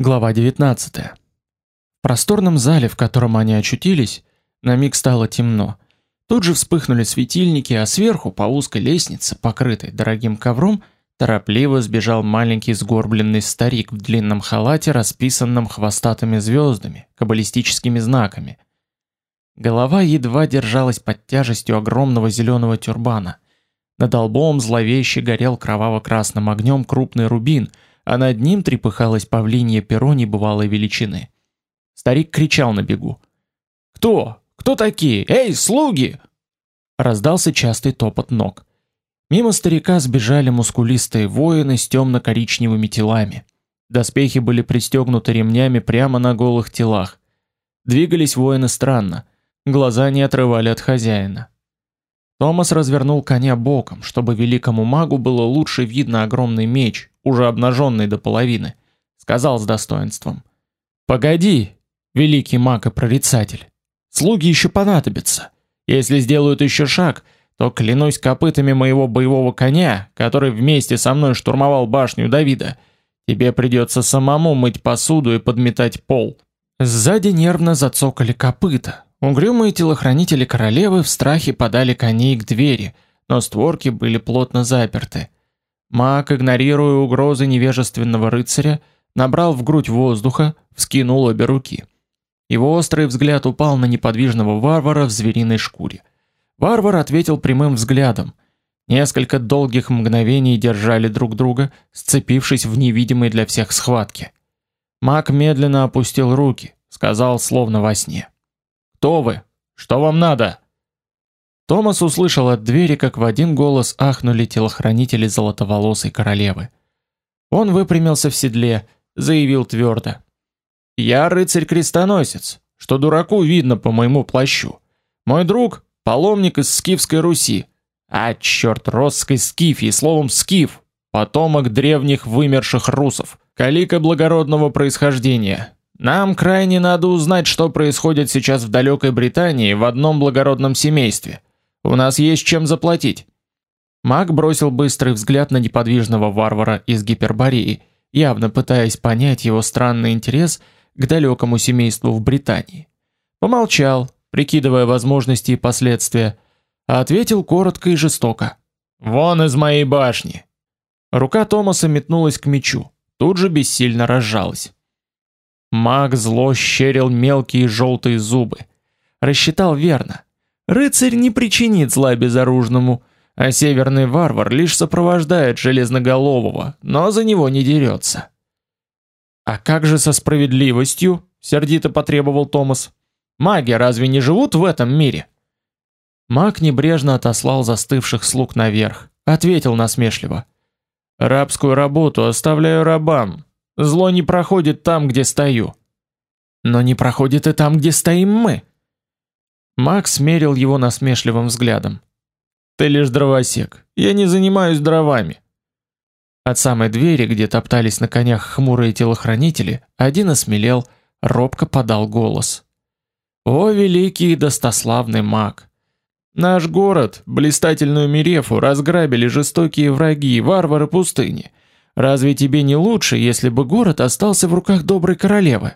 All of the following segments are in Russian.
Глава 19. В просторном зале, в котором они очутились, на миг стало темно. Тут же вспыхнули светильники, а сверху по узкой лестнице, покрытой дорогим ковром, торопливо сбежал маленький сгорбленный старик в длинном халате, расписанном хвостатыми звездами, каббалистическими знаками. Голова едва держалась под тяжестью огромного зеленого тюрбана. Над лбом зловеще горел кроваво-красным огнем крупный рубин — а над ним трепыхалось павлинье перо небывалой величины. Старик кричал на бегу. «Кто? Кто такие? Эй, слуги!» Раздался частый топот ног. Мимо старика сбежали мускулистые воины с темно-коричневыми телами. Доспехи были пристегнуты ремнями прямо на голых телах. Двигались воины странно, глаза не отрывали от хозяина. Томас развернул коня боком, чтобы великому магу было лучше видно огромный меч, уже обнаженный до половины, сказал с достоинством: "Погоди, великий маг и прорицатель. Слуги еще понадобятся. Если сделают еще шаг, то клянусь копытами моего боевого коня, который вместе со мной штурмовал башню Давида, тебе придется самому мыть посуду и подметать пол". Сзади нервно зацокали копыта. Угрюмые телохранители королевы в страхе подали коней к двери, но створки были плотно заперты. Маг, игнорируя угрозы невежественного рыцаря, набрал в грудь воздуха, вскинул обе руки. Его острый взгляд упал на неподвижного варвара в звериной шкуре. Варвар ответил прямым взглядом. Несколько долгих мгновений держали друг друга, сцепившись в невидимой для всех схватке. Маг медленно опустил руки, сказал словно во сне: "Кто вы? Что вам надо?" Томас услышал от двери, как в один голос ахнули телохранители золотоволосой королевы. Он выпрямился в седле, заявил твердо: "Я рыцарь-крестоносец, что дураку видно по моему плащу. Мой друг паломник из скифской Руси. А черт, росской скифии, словом скиф, потомок древних вымерших русов, калика благородного происхождения. Нам крайне надо узнать, что происходит сейчас в далекой Британии в одном благородном семействе. У нас есть чем заплатить. Маг бросил быстрый взгляд на неподвижного варвара из Гипербореи, явно пытаясь понять его странный интерес к далекому семейству в Британии. Помолчал, прикидывая возможности и последствия, а ответил коротко и жестоко: "Вон из моей башни". Рука Томаса метнулась к мечу, тут же бессильно разжалась. Маг зло щерил мелкие желтые зубы. Рассчитал верно. Рыцарь не причинит зла безоружному, а северный варвар лишь сопровождает железноголового, но за него не дерется. А как же со справедливостью? сердито потребовал Томас. Маги разве не живут в этом мире? Маг небрежно отослал застывших слуг наверх, ответил насмешливо: "Рабскую работу оставляю рабам. Зло не проходит там, где стою. Но не проходит и там, где стоим мы. Макс смерил его насмешливым взглядом. Ты лишь дровосек. Я не занимаюсь дровами. От самой двери, где топтались на конях хмурые телохранители, один осмелел, робко подал голос. О великий и достославный маг! Наш город, блистательную Мирефу, разграбили жестокие враги, варвары пустыни. Разве тебе не лучше, если бы город остался в руках доброй королевы?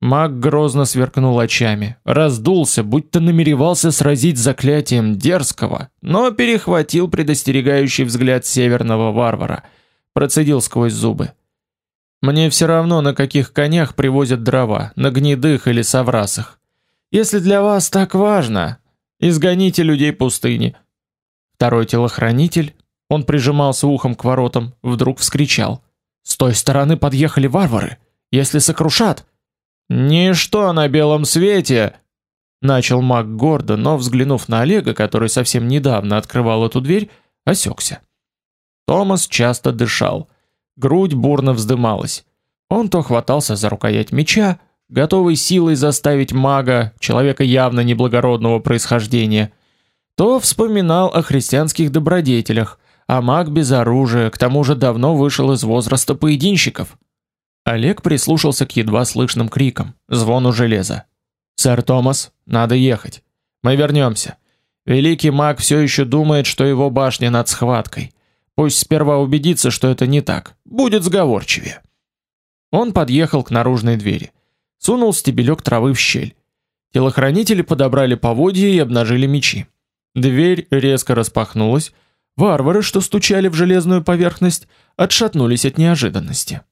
Маг грозно сверкнул очами, раздулся, будто намеревался сразить заклятием дерзкого, но перехватил предостерегающий взгляд северного варвара, процедил сквозь зубы: "Мне все равно, на каких конях привозят дрова, на гнедых или соврасах. Если для вас так важно, изгоните людей пустыни". Второй телохранитель, он прижимался ухом к воротам, вдруг вскричал: "С той стороны подъехали варвары. Если сокрушат, Ничто на белом свете, начал маг гордо, но взглянув на Олега, который совсем недавно открывал эту дверь, осекся. Томас часто дышал, грудь бурно вздымалась. Он то хватался за рукоять меча, готовый силой заставить мага, человека явно неблагородного происхождения, то вспоминал о христианских добродетелях, а маг без оружия, к тому же давно вышел из возраста поединщиков. Олег прислушался к едва слышным крикам, звону железа. Сэр Томас, надо ехать. Мы вернемся. Великий маг все еще думает, что его башня над схваткой. Пусть сперва убедится, что это не так. Будет сговорчивее. Он подъехал к наружной двери. Сунул стебелек травы в щель. Телохранители подобрали поводья и обнажили мечи. Дверь резко распахнулась. Варвары, что стучали в железную поверхность, отшатнулись от неожиданности.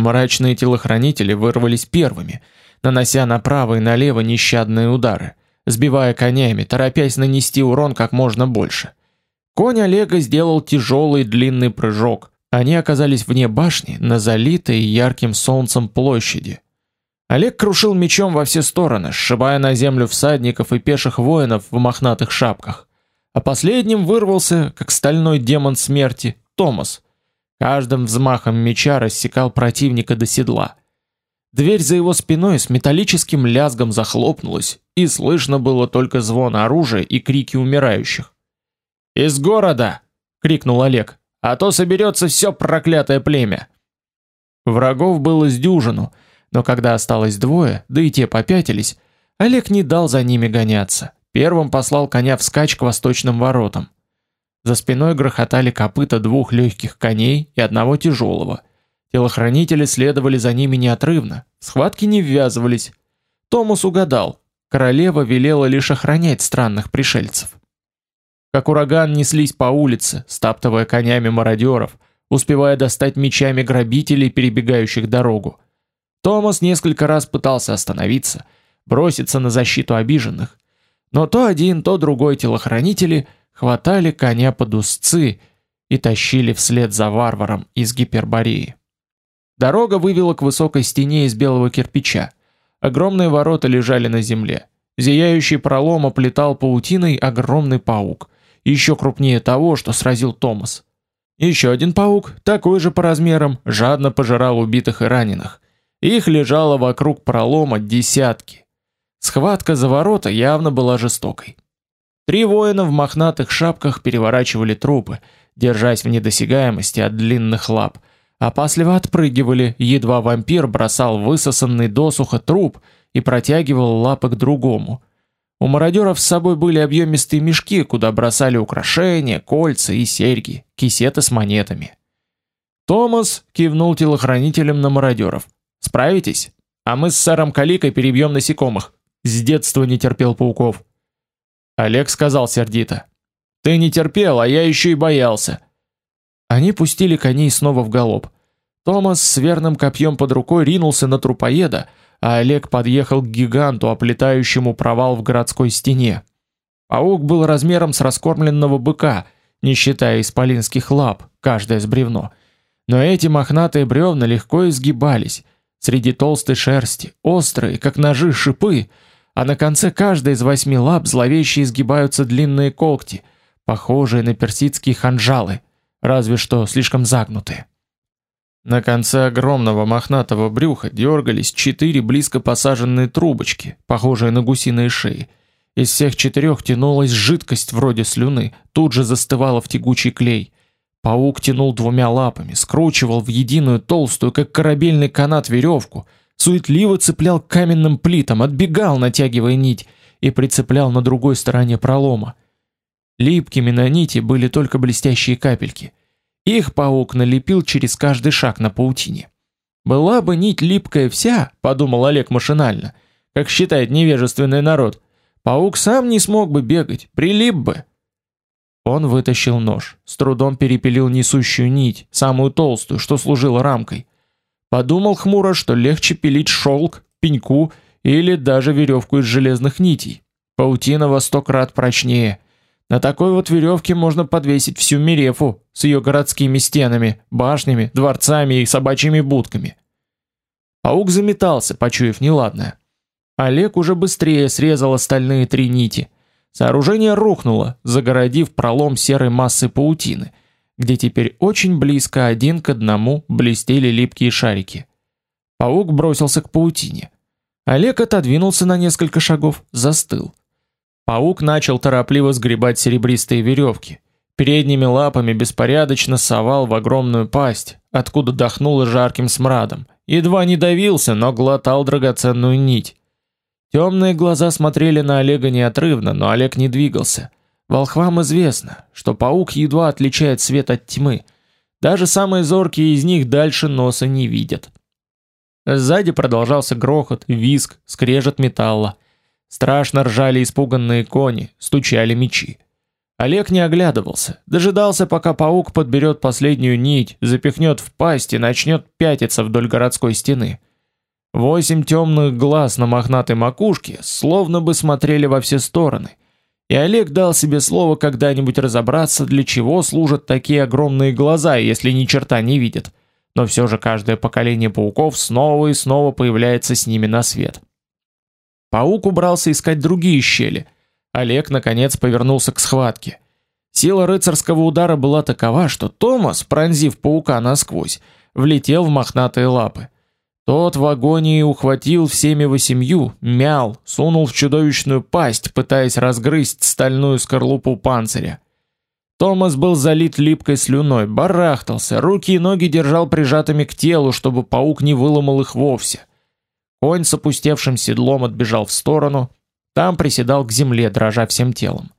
Мрачные телохранители вырвались первыми, нанося направо и налево нещадные удары, сбивая конями, торопясь нанести урон как можно больше. Конь Олега сделал тяжелый длинный прыжок. Они оказались вне башни, на залитой ярким солнцем площади. Олег крушил мечом во все стороны, сшибая на землю всадников и пеших воинов в мохнатых шапках. А последним вырвался, как стальной демон смерти, Томас. Каждым взмахом меча рассекал противника до седла. Дверь за его спиной с металлическим лязгом захлопнулась, и слышно было только звон оружия и крики умирающих. «Из города!» — крикнул Олег. «А то соберется все проклятое племя!» Врагов было с дюжину, но когда осталось двое, да и те попятились, Олег не дал за ними гоняться. Первым послал коня вскачь к восточным воротам. За спиной грохотали копыта двух легких коней и одного тяжелого. Телохранители следовали за ними неотрывно, схватки не ввязывались. Томас угадал, королева велела лишь охранять странных пришельцев. Как ураган неслись по улице, стаптывая конями мародеров, успевая достать мечами грабителей, перебегающих дорогу. Томас несколько раз пытался остановиться, броситься на защиту обиженных, но то один, то другой телохранители хватали коня под узцы и тащили вслед за варваром из Гипербореи. Дорога вывела к высокой стене из белого кирпича. Огромные ворота лежали на земле. Зияющий пролом оплетал паутиной огромный паук, еще крупнее того, что сразил Томас. Еще один паук, такой же по размерам, жадно пожирал убитых и раненых. Их лежало вокруг пролома десятки. Схватка за ворота явно была жестокой. Три воина в мохнатых шапках переворачивали трупы, держась в недосягаемости от длинных лап, опасливо отпрыгивали, едва вампир бросал высосанный досуха труп и протягивал лапы к другому. У мародеров с собой были объемистые мешки, куда бросали украшения, кольца и серьги, кисеты с монетами. Томас кивнул телохранителям на мародеров. Справитесь? А мы с сэром Каликой перебьем насекомых. С детства не терпел пауков. Олег сказал сердито: "Ты не терпел, а я еще и боялся". Они пустили коней снова в галоп. Томас с верным копьем под рукой ринулся на трупоеда, а Олег подъехал к гиганту, оплетающему провал в городской стене. Паук был размером с раскормленного быка, не считая исполинских лап, каждое с бревно. Но эти мохнатые бревна легко изгибались, Среди толстой шерсти, острые, как ножи, шипы, а на конце каждой из восьми лап зловеще изгибаются длинные когти, похожие на персидские ханжалы, разве что слишком загнутые. На конце огромного мохнатого брюха дергались четыре близко посаженные трубочки, похожие на гусиные шеи. Из всех четырех тянулась жидкость вроде слюны, тут же застывала в тягучий клей. Паук тянул двумя лапами, скручивал в единую толстую, как корабельный канат, веревку, суетливо цеплял к каменным плитам, отбегал, натягивая нить, и прицеплял на другой стороне пролома. Липкими на нити были только блестящие капельки. Их паук налепил через каждый шаг на паутине. Была бы нить липкая вся, подумал Олег машинально, как считает невежественный народ. Паук сам не смог бы бегать, прилип бы. Он вытащил нож, с трудом перепилил несущую нить, самую толстую, что служила рамкой. Подумал хмуро, что легче пилить шелк, пеньку или даже веревку из железных нитей. Паутина во сто крат прочнее. На такой вот веревке можно подвесить всю Мирефу с ее городскими стенами, башнями, дворцами и собачьими будками. Паук заметался, почуяв неладное. Олег уже быстрее срезал остальные три нити – Сооружение рухнуло, загородив пролом серой массы паутины, где теперь очень близко один к одному блестели липкие шарики. Паук бросился к паутине. Олег отодвинулся на несколько шагов, застыл. Паук начал торопливо сгребать серебристые веревки. Передними лапами беспорядочно совал в огромную пасть, откуда дохнуло жарким смрадом. Едва не давился, но глотал драгоценную нить. Темные глаза смотрели на Олега неотрывно, но Олег не двигался. Волхвам известно, что паук едва отличает свет от тьмы. Даже самые зоркие из них дальше носа не видят. Сзади продолжался грохот, визг, скрежет металла. Страшно ржали испуганные кони, стучали мечи. Олег не оглядывался, дожидался, пока паук подберет последнюю нить, запихнет в пасть и начнет пятиться вдоль городской стены. Восемь темных глаз на мохнатой макушке словно бы смотрели во все стороны. И Олег дал себе слово когда-нибудь разобраться, для чего служат такие огромные глаза, если ни черта не видят. Но все же каждое поколение пауков снова и снова появляется с ними на свет. Паук убрался искать другие щели. Олег наконец повернулся к схватке. Сила рыцарского удара была такова, что Томас, пронзив паука насквозь, влетел в мохнатые лапы. Тот в агонии ухватил всеми восемью, мял, сунул в чудовищную пасть, пытаясь разгрызть стальную скорлупу панциря. Томас был залит липкой слюной, барахтался, руки и ноги держал прижатыми к телу, чтобы паук не выломал их вовсе. Конь с опустевшим седлом отбежал в сторону, там приседал к земле, дрожа всем телом.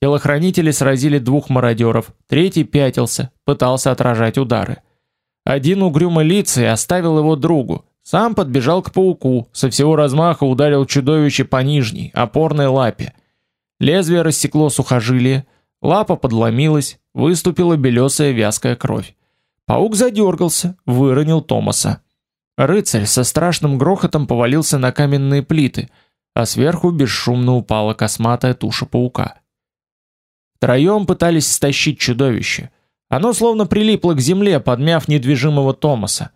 Телохранители сразили двух мародеров, третий пятился, пытался отражать удары. Один угрюмо лица и оставил его другу. Сам подбежал к пауку, со всего размаха ударил чудовище по нижней, опорной лапе. Лезвие рассекло сухожилие, лапа подломилась, выступила белесая вязкая кровь. Паук задергался, выронил Томаса. Рыцарь со страшным грохотом повалился на каменные плиты, а сверху бесшумно упала косматая туша паука. Втроем пытались стащить чудовище — оно словно прилипло к земле, подмяв недвижимого Томаса.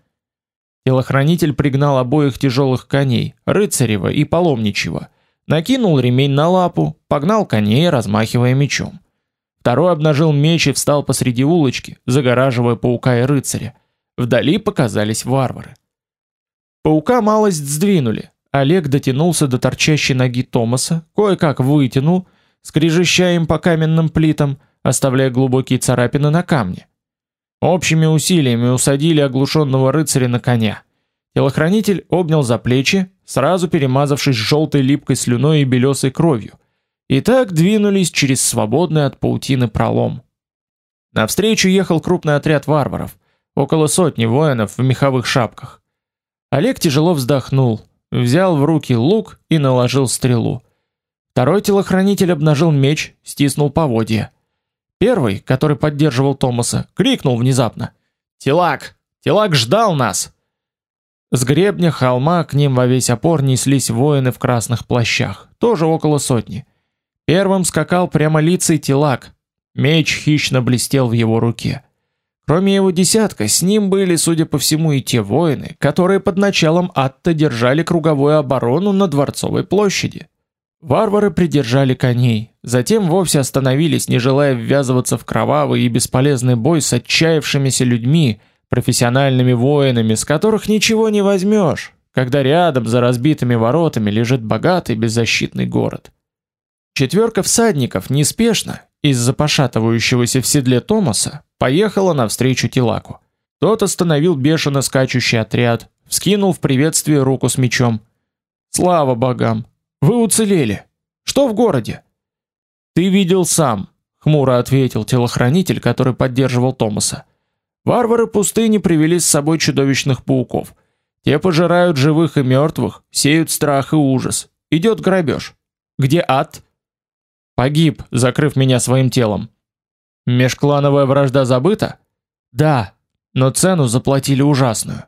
Телохранитель пригнал обоих тяжелых коней, рыцарева и паломничьего, накинул ремень на лапу, погнал коней, размахивая мечом. Второй обнажил меч и встал посреди улочки, загораживая паука и рыцаря. Вдали показались варвары. Паука малость сдвинули. Олег дотянулся до торчащей ноги Томаса, кое-как вытянул, скрежеща им по каменным плитам, оставляя глубокие царапины на камне. Общими усилиями усадили оглушенного рыцаря на коня. Телохранитель обнял за плечи, сразу перемазавшись желтой липкой слюной и белесой кровью. И так двинулись через свободный от паутины пролом. Навстречу ехал крупный отряд варваров, около сотни воинов в меховых шапках. Олег тяжело вздохнул, взял в руки лук и наложил стрелу. Второй телохранитель обнажил меч, стиснул поводья. Первый, который поддерживал Томаса, крикнул внезапно: "Тилак! Тилак ждал нас!" С гребня холма к ним во весь опор неслись воины в красных плащах, тоже около сотни. Первым скакал прямо лицей Тилак. Меч хищно блестел в его руке. Кроме его десятка, с ним были, судя по всему, и те воины, которые под началом Атта держали круговую оборону на Дворцовой площади. Варвары придержали коней, затем вовсе остановились, не желая ввязываться в кровавый и бесполезный бой с отчаявшимися людьми, профессиональными воинами, с которых ничего не возьмешь, когда рядом за разбитыми воротами лежит богатый беззащитный город. Четверка всадников неспешно, из-за пошатывающегося в седле Томаса, поехала навстречу Тилаку. Тот остановил бешено скачущий отряд, вскинул в приветствие руку с мечом. Слава богам, вы уцелели. Что в городе? Ты видел сам, хмуро ответил телохранитель, который поддерживал Томаса. Варвары пустыни привели с собой чудовищных пауков. Те пожирают живых и мертвых, сеют страх и ужас. Идет грабеж. Где ад? Погиб, закрыв меня своим телом. Межклановая вражда забыта? Да, но цену заплатили ужасную.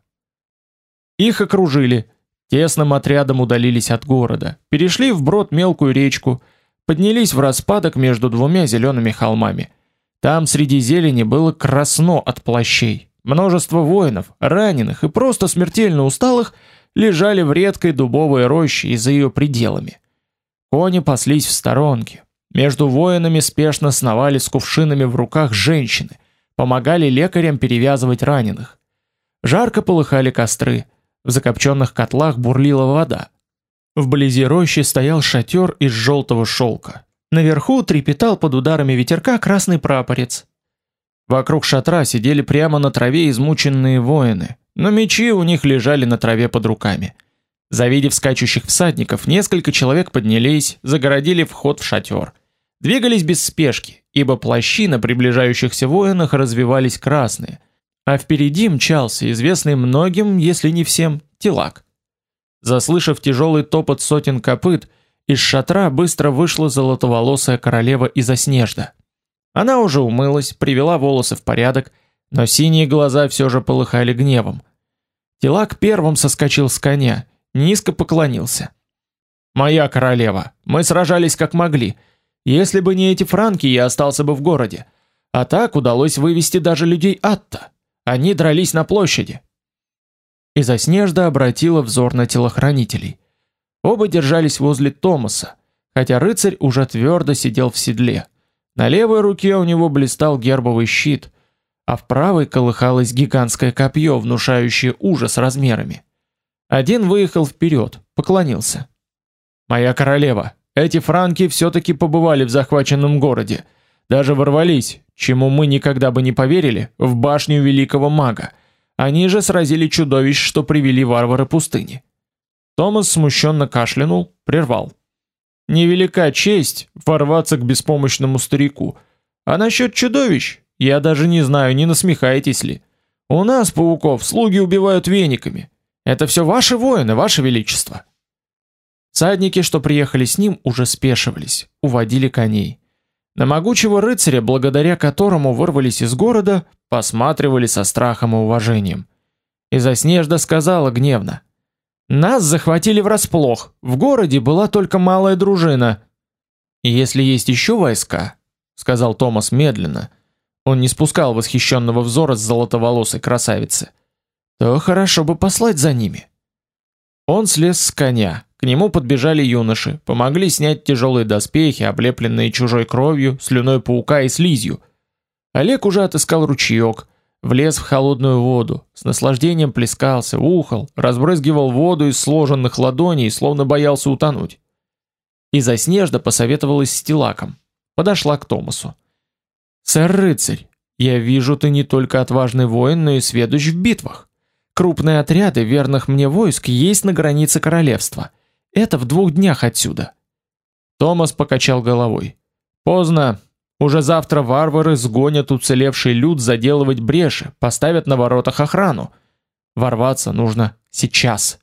Их окружили, Тесным отрядом удалились от города, перешли вброд мелкую речку, поднялись в распадок между двумя зелеными холмами. Там среди зелени было красно от плащей. Множество воинов, раненых и просто смертельно усталых лежали в редкой дубовой роще и за ее пределами. Кони паслись в сторонке. Между воинами спешно сновали с кувшинами в руках женщины, помогали лекарям перевязывать раненых. Жарко полыхали костры. В закопченных котлах бурлила вода. Вблизи рощи стоял шатер из желтого шелка. Наверху трепетал под ударами ветерка красный прапорец. Вокруг шатра сидели прямо на траве измученные воины, но мечи у них лежали на траве под руками. Завидев скачущих всадников, несколько человек поднялись, загородили вход в шатер. Двигались без спешки, ибо плащи на приближающихся воинах развивались красные, а впереди мчался известный многим, если не всем, Тилак. Заслышав тяжелый топот сотен копыт, из шатра быстро вышла золотоволосая королева из Оснежда. Она уже умылась, привела волосы в порядок, но синие глаза все же полыхали гневом. Тилак первым соскочил с коня, низко поклонился. «Моя королева, мы сражались как могли. Если бы не эти франки, я остался бы в городе. А так удалось вывести даже людей Атта. Они дрались на площади». Из-за снежда обратила взор на телохранителей. Оба держались возле Томаса, хотя рыцарь уже твердо сидел в седле. На левой руке у него блистал гербовый щит, а в правой колыхалось гигантское копье, внушающее ужас размерами. Один выехал вперед, поклонился. «Моя королева, эти франки все-таки побывали в захваченном городе, даже ворвались, чему мы никогда бы не поверили, в башню великого мага. Они же сразили чудовищ, что привели варвары пустыни». Томас смущенно кашлянул, прервал. «Невелика честь ворваться к беспомощному старику. А насчет чудовищ, я даже не знаю, не насмехаетесь ли. У нас, пауков, слуги убивают вениками. Это все ваши воины, ваше величество. Садники, что приехали с ним, уже спешивались, уводили коней. На могучего рыцаря, благодаря которому вырвались из города, посматривали со страхом и уважением. И Заснежда сказала гневно: "Нас захватили врасплох. В городе была только малая дружина. Если есть еще войска, сказал Томас медленно, он не спускал восхищенного взора с золотоволосой красавицы. То хорошо бы послать за ними. Он слез с коня. К нему подбежали юноши, помогли снять тяжелые доспехи, облепленные чужой кровью, слюной паука и слизью. Олег уже отыскал ручеек, влез в холодную воду, с наслаждением плескался, ухал, разбрызгивал воду из сложенных ладоней, словно боялся утонуть. И Заснежда посоветовалась с Тилаком. Подошла к Томасу. Сэр рыцарь, я вижу, ты не только отважный воин, но и сведущ в битвах. Крупные отряды верных мне войск есть на границе королевства. Это в двух днях отсюда. Томас покачал головой. Поздно. Уже завтра варвары сгонят уцелевший люд заделывать бреши, поставят на воротах охрану. Ворваться нужно сейчас.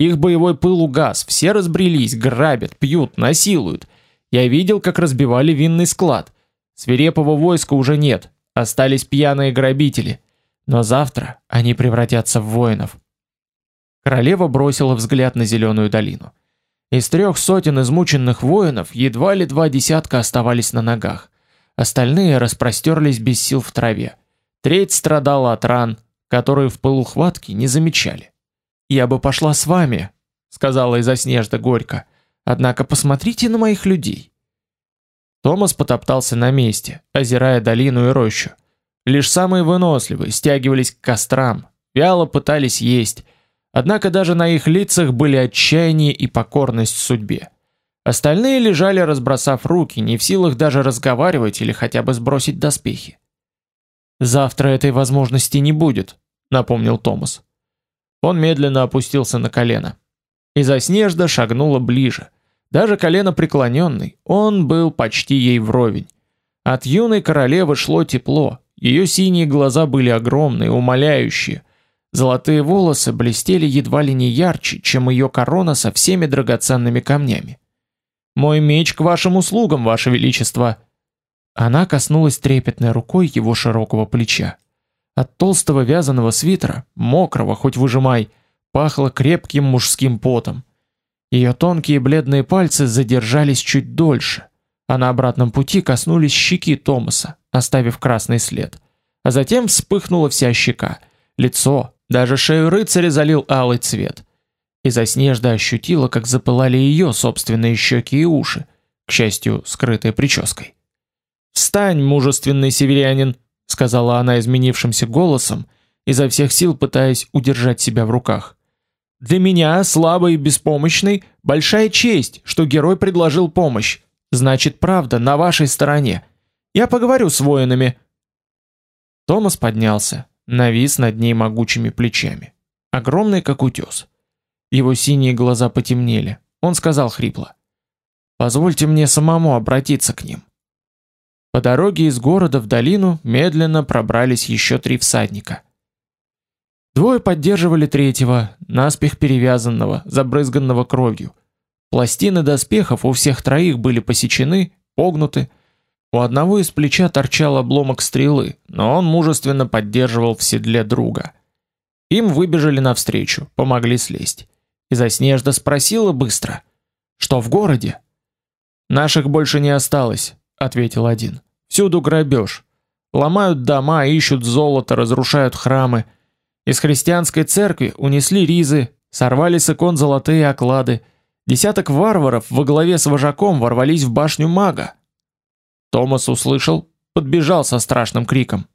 Их боевой пыл угас, все разбрелись, грабят, пьют, насилуют. Я видел, как разбивали винный склад. Свирепого войска уже нет, остались пьяные грабители. Но завтра они превратятся в воинов. Королева бросила взгляд на зеленую долину. Из трех сотен измученных воинов едва ли два десятка оставались на ногах. Остальные распростерлись без сил в траве. Треть страдала от ран, которые в пылу хватки не замечали. «Я бы пошла с вами», — сказала из-за снежда горько. «Однако посмотрите на моих людей. Томас потоптался на месте, озирая долину и рощу. Лишь самые выносливые стягивались к кострам, вяло пытались есть. Однако даже на их лицах были отчаяние и покорность судьбе. Остальные лежали, разбросав руки, не в силах даже разговаривать или хотя бы сбросить доспехи. Завтра этой возможности не будет, напомнил Томас. Он медленно опустился на колено. Из-за снежда шагнула ближе. Даже колено преклоненный, он был почти ей вровень. От юной королевы шло тепло, ее синие глаза были огромные, умоляющие. Золотые волосы блестели едва ли не ярче, чем ее корона со всеми драгоценными камнями. «Мой меч к вашим услугам, ваше величество!» Она коснулась трепетной рукой его широкого плеча. От толстого вязаного свитера, мокрого, хоть выжимай, пахло крепким мужским потом. Ее тонкие бледные пальцы задержались чуть дольше, а на обратном пути коснулись щеки Томаса, оставив красный след. А затем вспыхнула вся щека, лицо, даже шею рыцаря залил алый цвет. И Заснежда ощутила, как запылали ее собственные щеки и уши, к счастью, скрытые прической. «Встань, мужественный северянин!» — сказала она изменившимся голосом, изо всех сил пытаясь удержать себя в руках. Для меня, слабый и беспомощный, большая честь, что герой предложил помощь. Значит, правда на вашей стороне. Я поговорю с воинами. Томас поднялся, навис над ней могучими плечами, огромный как утес. Его синие глаза потемнели. Он сказал хрипло: "Позвольте мне самому обратиться к ним". По дороге из города в долину медленно пробрались еще три всадника. Двое поддерживали третьего, наспех перевязанного, забрызганного кровью. Пластины доспехов у всех троих были посечены, погнуты. У одного из плеча торчал обломок стрелы, но он мужественно поддерживал в седле друга. Им выбежали навстречу, помогли слезть. И Заснежда спросила быстро: "Что в городе?" "Наших больше не осталось", ответил один. "Всюду грабеж. Ломают дома, ищут золото, разрушают храмы. Из христианской церкви унесли ризы, сорвали с икон золотые оклады. Десяток варваров во главе с вожаком ворвались в башню мага. Томас услышал, подбежал со страшным криком.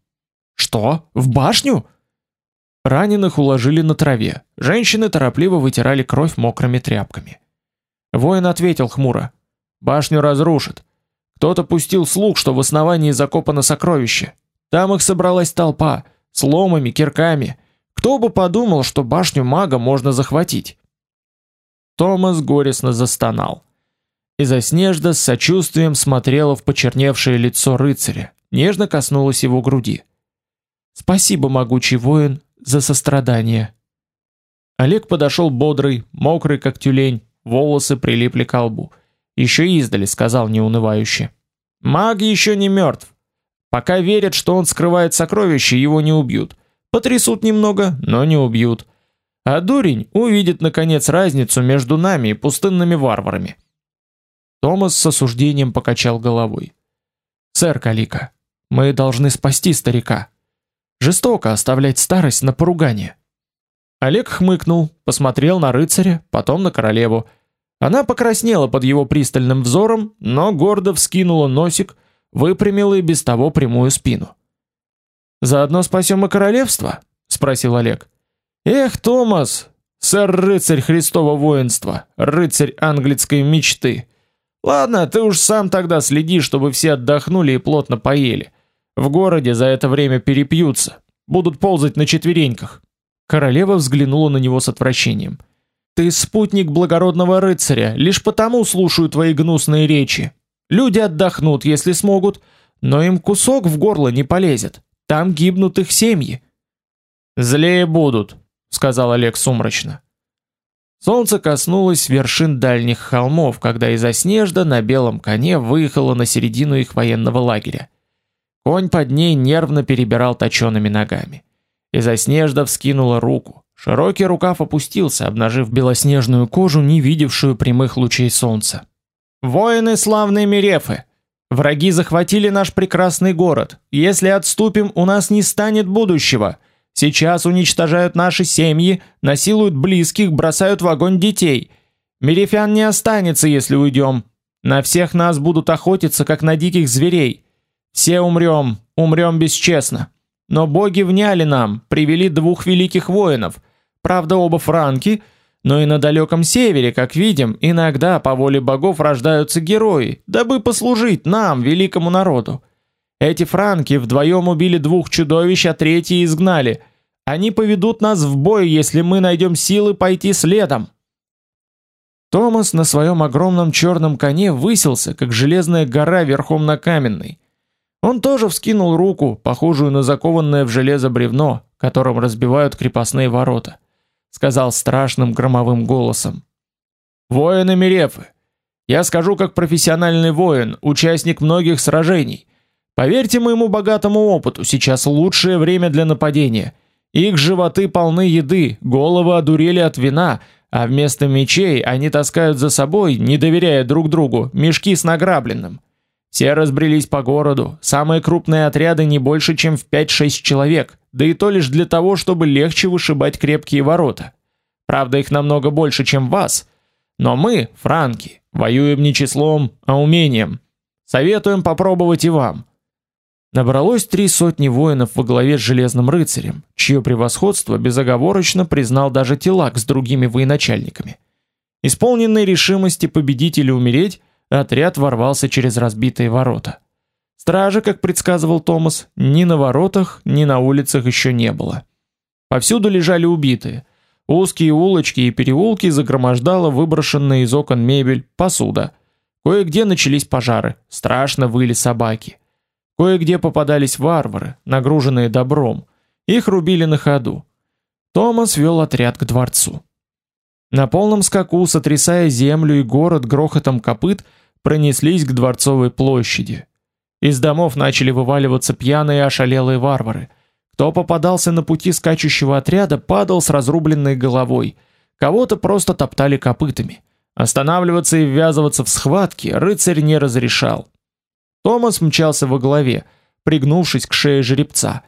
Что? В башню? Раненых уложили на траве. Женщины торопливо вытирали кровь мокрыми тряпками. Воин ответил хмуро: "Башню разрушат. Кто-то пустил слух, что в основании закопано сокровище. Там их собралась толпа, с ломами, кирками. Кто бы подумал, что башню мага можно захватить?" Томас горестно застонал. И Заснежда с сочувствием смотрела в почерневшее лицо рыцаря, нежно коснулась его груди. Спасибо, могучий воин, за сострадание. Олег подошел бодрый, мокрый как тюлень, волосы прилипли к лбу. Еще издали сказал неунывающе: "Маг еще не мертв. Пока верят, что он скрывает сокровища, его не убьют. Потрясут немного, но не убьют. А дурень увидит наконец разницу между нами и пустынными варварами". Томас с осуждением покачал головой. "Сэр Калика, мы должны спасти старика. Жестоко оставлять старость на поругание. Олег хмыкнул, посмотрел на рыцаря, потом на королеву. Она покраснела под его пристальным взором, но гордо вскинула носик, выпрямила и без того прямую спину. Заодно спасем и королевство, спросил Олег. Эх, Томас, сэр-рыцарь Христова воинства, рыцарь английской мечты. Ладно, ты уж сам тогда следи, чтобы все отдохнули и плотно поели. В городе за это время перепьются, будут ползать на четвереньках. Королева взглянула на него с отвращением. Ты спутник благородного рыцаря, лишь потому слушаю твои гнусные речи. Люди отдохнут, если смогут, но им кусок в горло не полезет. Там гибнут их семьи. Злее будут, сказал Олег сумрачно. Солнце коснулось вершин дальних холмов, когда из Оснежда на белом коне выехала на середину их военного лагеря. Конь под ней нервно перебирал точёными ногами. И Заснежда вскинула руку. Широкий рукав опустился, обнажив белоснежную кожу, не видевшую прямых лучей солнца. Воины славные Мерефы, враги захватили наш прекрасный город. Если отступим, у нас не станет будущего. Сейчас уничтожают наши семьи, насилуют близких, бросают в огонь детей. Мерефян не останется, если уйдем. На всех нас будут охотиться, как на диких зверей. Все умрем, умрем бесчестно. Но боги вняли нам, привели двух великих воинов. Правда, оба франки, но и на далеком севере, как видим, иногда по воле богов рождаются герои, дабы послужить нам, великому народу. Эти франки вдвоем убили двух чудовищ, а третье изгнали. Они поведут нас в бой, если мы найдем силы пойти следом. Томас на своем огромном черном коне высился, как железная гора верхом на каменной. Он тоже вскинул руку, похожую на закованное в железо бревно, которым разбивают крепостные ворота. Сказал страшным громовым голосом: "Воины Мерефы, я скажу как профессиональный воин, участник многих сражений. Поверьте моему богатому опыту, сейчас лучшее время для нападения. Их животы полны еды, головы одурели от вина, а вместо мечей они таскают за собой, не доверяя друг другу, мешки с награбленным. Все разбрелись по городу, самые крупные отряды не больше, чем в 5-6 человек, да и то лишь для того, чтобы легче вышибать крепкие ворота. Правда, их намного больше, чем вас. Но мы, франки, воюем не числом, а умением. Советуем попробовать и вам. Набралось три сотни воинов во главе с железным рыцарем, чье превосходство безоговорочно признал даже Тилак с другими военачальниками. Исполненный решимости победить или умереть, Отряд ворвался через разбитые ворота. Стражи, как предсказывал Томас, ни на воротах, ни на улицах еще не было. Повсюду лежали убитые. Узкие улочки и переулки загромождала выброшенная из окон мебель, посуда. Кое-где начались пожары, страшно выли собаки. Кое-где попадались варвары, нагруженные добром. Их рубили на ходу. Томас вел отряд к дворцу. На полном скаку, сотрясая землю и город грохотом копыт, пронеслись к дворцовой площади. Из домов начали вываливаться пьяные ошалелые варвары. Кто попадался на пути скачущего отряда, падал с разрубленной головой. Кого-то просто топтали копытами. Останавливаться и ввязываться в схватки рыцарь не разрешал. Томас мчался во главе, пригнувшись к шее жеребца.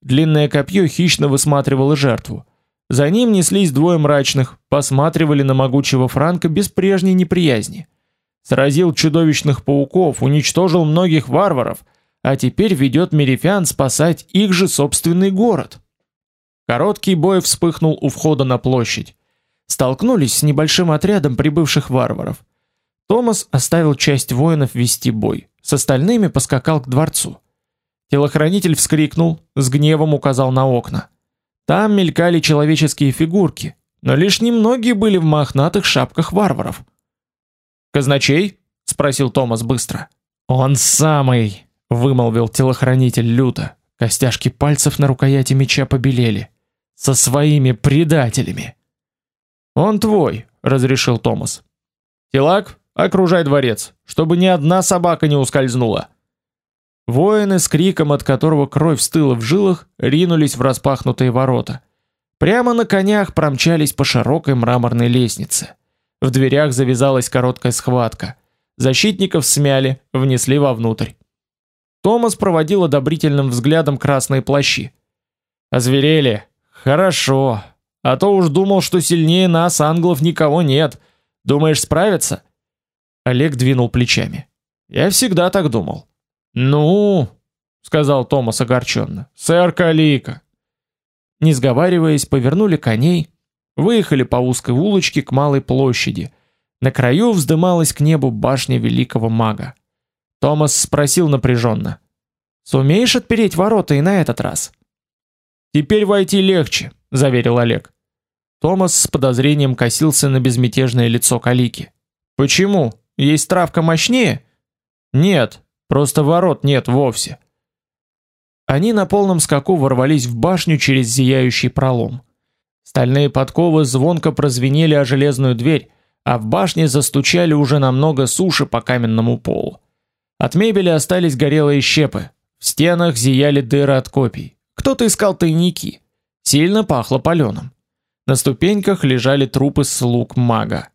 Длинное копье хищно высматривало жертву. За ним неслись двое мрачных, посматривали на могучего Франка без прежней неприязни. Сразил чудовищных пауков, уничтожил многих варваров, а теперь ведет Мерифиан спасать их же собственный город. Короткий бой вспыхнул у входа на площадь. Столкнулись с небольшим отрядом прибывших варваров. Томас оставил часть воинов вести бой, с остальными поскакал к дворцу. Телохранитель вскрикнул, с гневом указал на окна. Там мелькали человеческие фигурки, но лишь немногие были в мохнатых шапках варваров. "Казначей?" спросил Томас быстро. "Он самый", вымолвил телохранитель люто. Костяшки пальцев на рукояти меча побелели. "Со своими предателями". "Он твой", разрешил Томас. "Тилак, окружай дворец, чтобы ни одна собака не ускользнула". Воины с криком, от которого кровь стыла в жилах, ринулись в распахнутые ворота. Прямо на конях промчались по широкой мраморной лестнице. В дверях завязалась короткая схватка. Защитников смяли, внесли вовнутрь. Томас проводил одобрительным взглядом красные плащи. Озверели. Хорошо. А то уж думал, что сильнее нас англов никого нет. Думаешь, справятся? Олег двинул плечами. Я всегда так думал. Ну, сказал Томас огорченно. Сэр Калика. Не сговариваясь, повернули коней, выехали по узкой улочке к малой площади. На краю вздымалась к небу башня великого мага. Томас спросил напряженно: "Сумеешь отпереть ворота и на этот раз?" "Теперь войти легче", заверил Олег. Томас с подозрением косился на безмятежное лицо Калики. "Почему? Есть травка мощнее?" "Нет, Просто ворот нет вовсе. Они на полном скаку ворвались в башню через зияющий пролом. Стальные подковы звонко прозвенели о железную дверь, а в башне застучали уже намного суше по каменному полу. От мебели остались горелые щепы. В стенах зияли дыры от копий. Кто-то искал тайники. Сильно пахло паленым. На ступеньках лежали трупы слуг мага.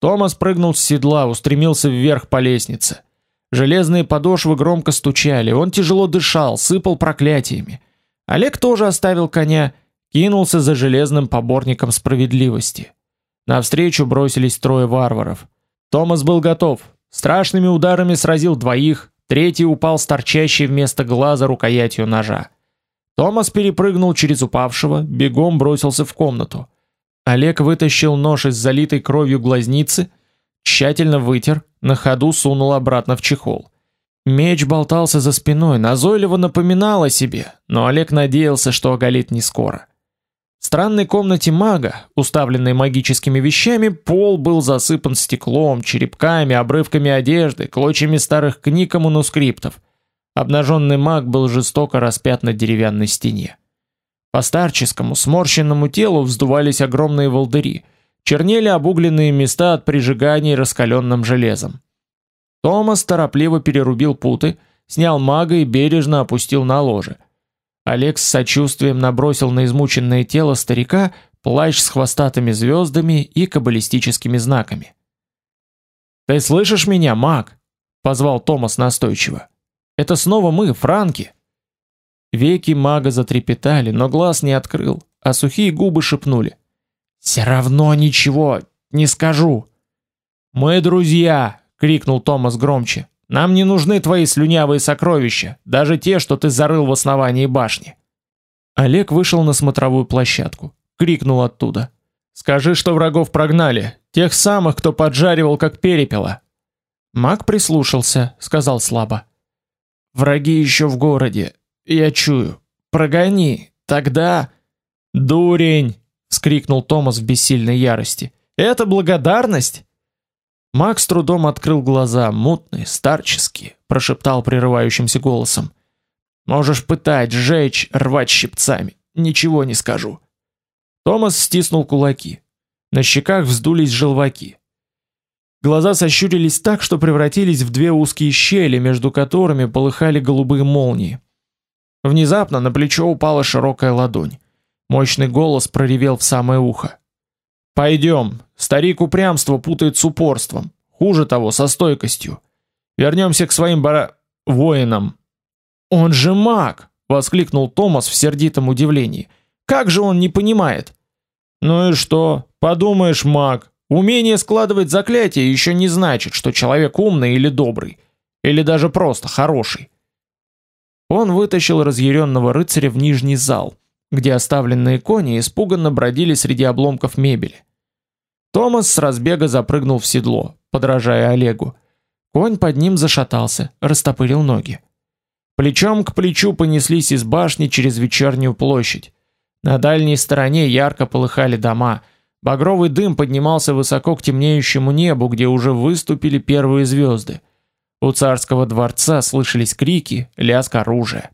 Томас прыгнул с седла, устремился вверх по лестнице. Железные подошвы громко стучали, он тяжело дышал, сыпал проклятиями. Олег тоже оставил коня, кинулся за железным поборником справедливости. Навстречу бросились трое варваров. Томас был готов. Страшными ударами сразил двоих, третий упал с торчащей вместо глаза рукоятью ножа. Томас перепрыгнул через упавшего, бегом бросился в комнату. Олег вытащил нож из залитой кровью глазницы, тщательно вытер, на ходу сунул обратно в чехол. Меч болтался за спиной, назойливо напоминал о себе, но Олег надеялся, что оголит не скоро. В странной комнате мага, уставленной магическими вещами, пол был засыпан стеклом, черепками, обрывками одежды, клочьями старых книг и манускриптов. Обнаженный маг был жестоко распят на деревянной стене. По старческому, сморщенному телу вздувались огромные волдыри – чернели обугленные места от прижигания раскаленным железом. Томас торопливо перерубил путы, снял мага и бережно опустил на ложе. Олег с сочувствием набросил на измученное тело старика плащ с хвостатыми звездами и каббалистическими знаками. Ты слышишь меня, маг? позвал Томас настойчиво. Это снова мы, франки. Веки мага затрепетали, но глаз не открыл, а сухие губы шепнули: все равно ничего не скажу. Мы друзья, крикнул Томас громче. Нам не нужны твои слюнявые сокровища, даже те, что ты зарыл в основании башни. Олег вышел на смотровую площадку, крикнул оттуда: "Скажи, что врагов прогнали, тех самых, кто поджаривал как перепела". Маг прислушался, сказал слабо: "Враги еще в городе, я чую. Прогони, тогда дурень, вскрикнул Томас в бессильной ярости. Это благодарность? Макс трудом открыл глаза, мутные, старческие, прошептал прерывающимся голосом: "Можешь пытать, сжечь, рвать щипцами, ничего не скажу". Томас стиснул кулаки. На щеках вздулись желваки. Глаза сощурились так, что превратились в две узкие щели, между которыми полыхали голубые молнии. Внезапно на плечо упала широкая ладонь. Мощный голос проревел в самое ухо. «Пойдем. Старик упрямство путает с упорством. Хуже того, со стойкостью. Вернемся к своим бара... воинам». «Он же маг!» — воскликнул Томас в сердитом удивлении. «Как же он не понимает?» «Ну и что? Подумаешь, маг. Умение складывать заклятия еще не значит, что человек умный или добрый. Или даже просто хороший». Он вытащил разъяренного рыцаря в нижний зал — где оставленные кони испуганно бродили среди обломков мебели. Томас с разбега запрыгнул в седло, подражая Олегу. Конь под ним зашатался, растопырил ноги. Плечом к плечу понеслись из башни через вечернюю площадь. На дальней стороне ярко полыхали дома. Багровый дым поднимался высоко к темнеющему небу, где уже выступили первые звезды. У царского дворца слышались крики, лязг оружия.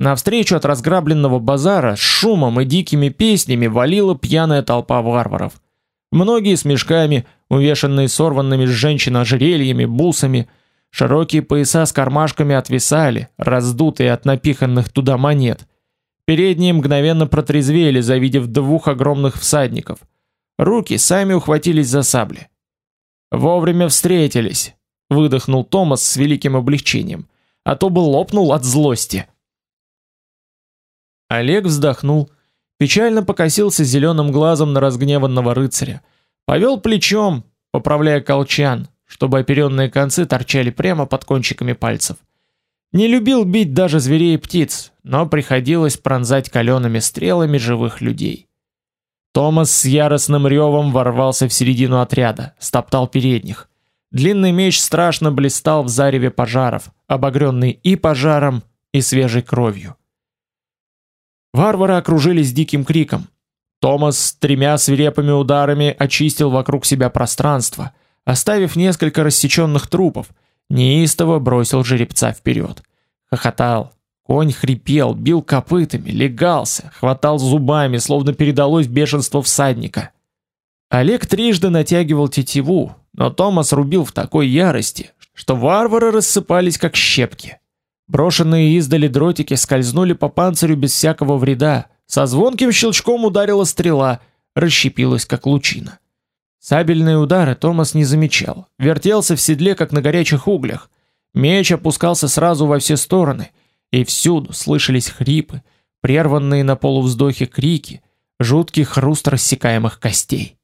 Навстречу от разграбленного базара с шумом и дикими песнями валила пьяная толпа варваров. Многие с мешками, увешанные сорванными с женщин ожерельями, бусами, широкие пояса с кармашками отвисали, раздутые от напиханных туда монет. Передние мгновенно протрезвели, завидев двух огромных всадников. Руки сами ухватились за сабли. Вовремя встретились, выдохнул Томас с великим облегчением, а то бы лопнул от злости. Олег вздохнул, печально покосился зеленым глазом на разгневанного рыцаря, повел плечом, поправляя колчан, чтобы оперенные концы торчали прямо под кончиками пальцев. Не любил бить даже зверей и птиц, но приходилось пронзать калеными стрелами живых людей. Томас с яростным ревом ворвался в середину отряда, стоптал передних. Длинный меч страшно блистал в зареве пожаров, обогренный и пожаром, и свежей кровью. Варвары окружились диким криком. Томас с тремя свирепыми ударами очистил вокруг себя пространство, оставив несколько рассеченных трупов. Неистово бросил жеребца вперед. Хохотал. Конь хрипел, бил копытами, легался, хватал зубами, словно передалось бешенство всадника. Олег трижды натягивал тетиву, но Томас рубил в такой ярости, что варвары рассыпались как щепки. Брошенные издали дротики скользнули по панцирю без всякого вреда. Со звонким щелчком ударила стрела, расщепилась как лучина. Сабельные удары Томас не замечал, вертелся в седле как на горячих углях. Меч опускался сразу во все стороны, и всюду слышались хрипы, прерванные на полувздохе крики, жуткий хруст рассекаемых костей.